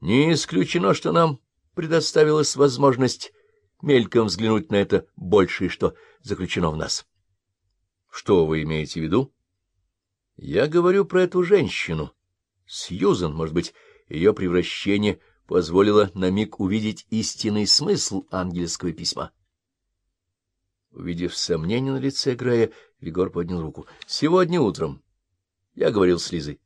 Не исключено, что нам предоставилась возможность мельком взглянуть на это большее, что заключено в нас. Что вы имеете в виду? Я говорю про эту женщину. Сьюзан, может быть, ее превращение позволило на миг увидеть истинный смысл ангельского письма. Увидев сомнение на лице Грея, Вигор поднял руку. — Сегодня утром я говорил с Лизой.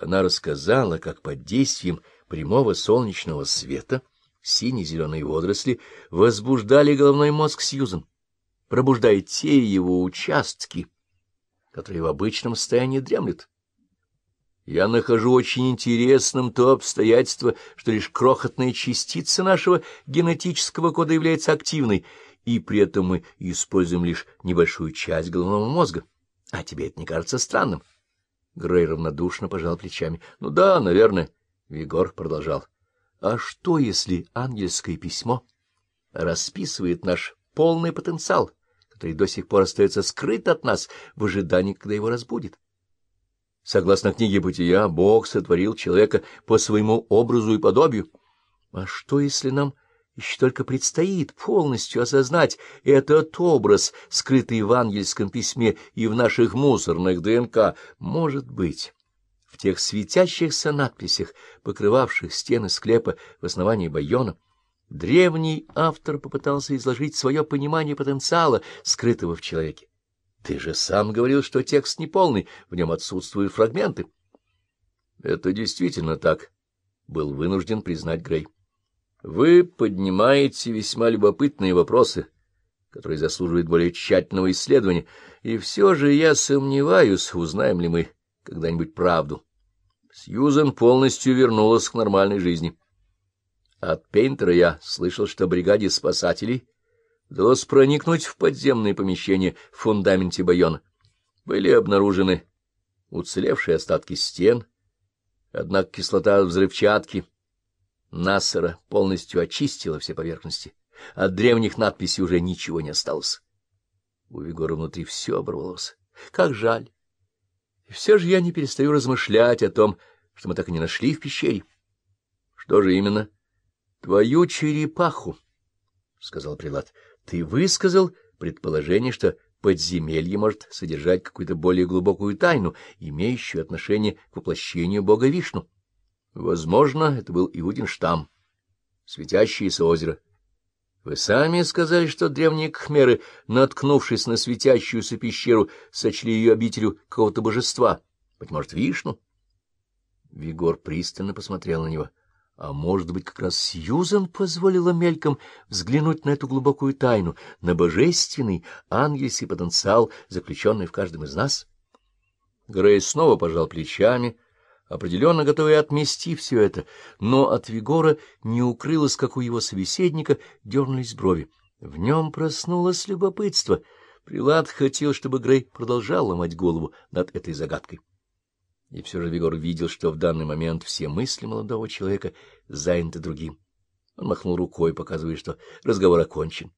Она рассказала, как под действием прямого солнечного света сине-зеленые водоросли возбуждали головной мозг Сьюзен, пробуждая те его участки, которые в обычном состоянии дремлют. Я нахожу очень интересным то обстоятельство, что лишь крохотная частица нашего генетического кода является активной, и при этом мы используем лишь небольшую часть головного мозга. А тебе это не кажется странным? Грей равнодушно пожал плечами. — Ну да, наверное. Вигор продолжал. — А что, если ангельское письмо расписывает наш полный потенциал, который до сих пор остается скрыт от нас в ожидании, когда его разбудит? Согласно книге «Бытия», Бог сотворил человека по своему образу и подобию. А что, если нам еще только предстоит полностью осознать этот образ, скрытый в ангельском письме и в наших мусорных ДНК. Может быть, в тех светящихся надписях, покрывавших стены склепа в основании Байона, древний автор попытался изложить свое понимание потенциала, скрытого в человеке. Ты же сам говорил, что текст неполный, в нем отсутствуют фрагменты. — Это действительно так, — был вынужден признать Грей. Вы поднимаете весьма любопытные вопросы, которые заслуживают более тщательного исследования, и все же я сомневаюсь, узнаем ли мы когда-нибудь правду. Сьюзен полностью вернулась к нормальной жизни. От Пейнтера я слышал, что бригаде спасателей удалось проникнуть в подземные помещения в фундаменте Байона. Были обнаружены уцелевшие остатки стен, однако кислота взрывчатки — Нассера полностью очистила все поверхности. От древних надписей уже ничего не осталось. У Вигора внутри все оборвалось. Как жаль. И все же я не перестаю размышлять о том, что мы так и не нашли в пещере. — Что же именно? — Твою черепаху, — сказал Прилад. — Ты высказал предположение, что подземелье может содержать какую-то более глубокую тайну, имеющую отношение к воплощению бога Вишну. Возможно, это был Иудин штамм, светящееся озеро. Вы сами сказали, что древние кхмеры, наткнувшись на светящуюся пещеру, сочли ее обителю какого-то божества, быть может, Вишну? Вигор пристально посмотрел на него. А может быть, как раз Сьюзан позволила мельком взглянуть на эту глубокую тайну, на божественный ангельский потенциал, заключенный в каждом из нас? Грей снова пожал плечами, — определенно готовый отмести все это, но от Вигора не укрылось, как у его собеседника дернулись брови. В нем проснулось любопытство. Прилад хотел, чтобы Грей продолжал ломать голову над этой загадкой. И все же Вигор видел, что в данный момент все мысли молодого человека заняты другим. Он махнул рукой, показывая, что разговор окончен.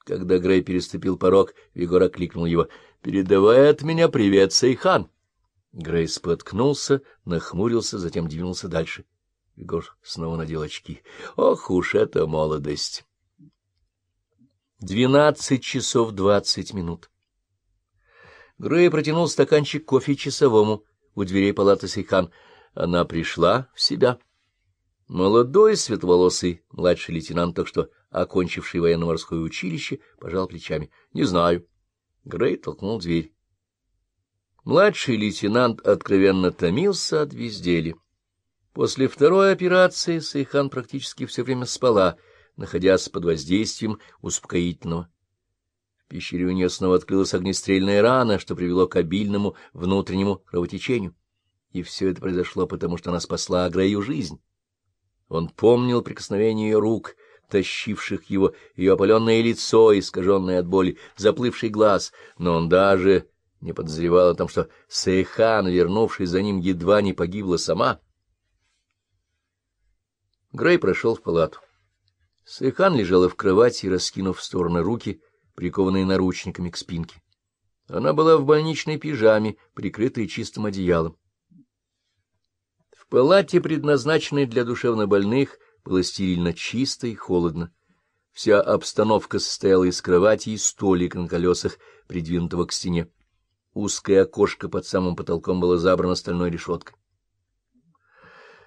Когда Грей переступил порог, Вигор окликнул его. — Передавай от меня привет, Сейхан. Грей споткнулся, нахмурился, затем двинулся дальше. Егор снова надел очки. Ох уж эта молодость! Двенадцать часов двадцать минут. Грей протянул стаканчик кофе часовому у дверей палаты Сейхан. Она пришла в себя. Молодой, светловолосый, младший лейтенант, только что окончивший военно-морское училище, пожал плечами. — Не знаю. Грей толкнул дверь. Младший лейтенант откровенно томился от безделья. После второй операции Сайхан практически все время спала, находясь под воздействием успокоительного. В пещере у нее снова открылась огнестрельная рана, что привело к обильному внутреннему кровотечению. И все это произошло потому, что она спасла Грею жизнь. Он помнил прикосновение ее рук, тащивших его, ее опаленное лицо, искаженное от боли, заплывший глаз, но он даже не подозревал о том, что Сейхан, вернувшись за ним, едва не погибла сама. Грей прошел в палату. Сейхан лежала в кровати, раскинув в стороны руки, прикованные наручниками к спинке. Она была в больничной пижаме, прикрытой чистым одеялом. В палате, предназначенной для душевнобольных, было стерильно чисто и холодно. Вся обстановка состояла из кровати и столика на колесах, придвинутого к стене. Узкое окошко под самым потолком было забрано стальной решеткой.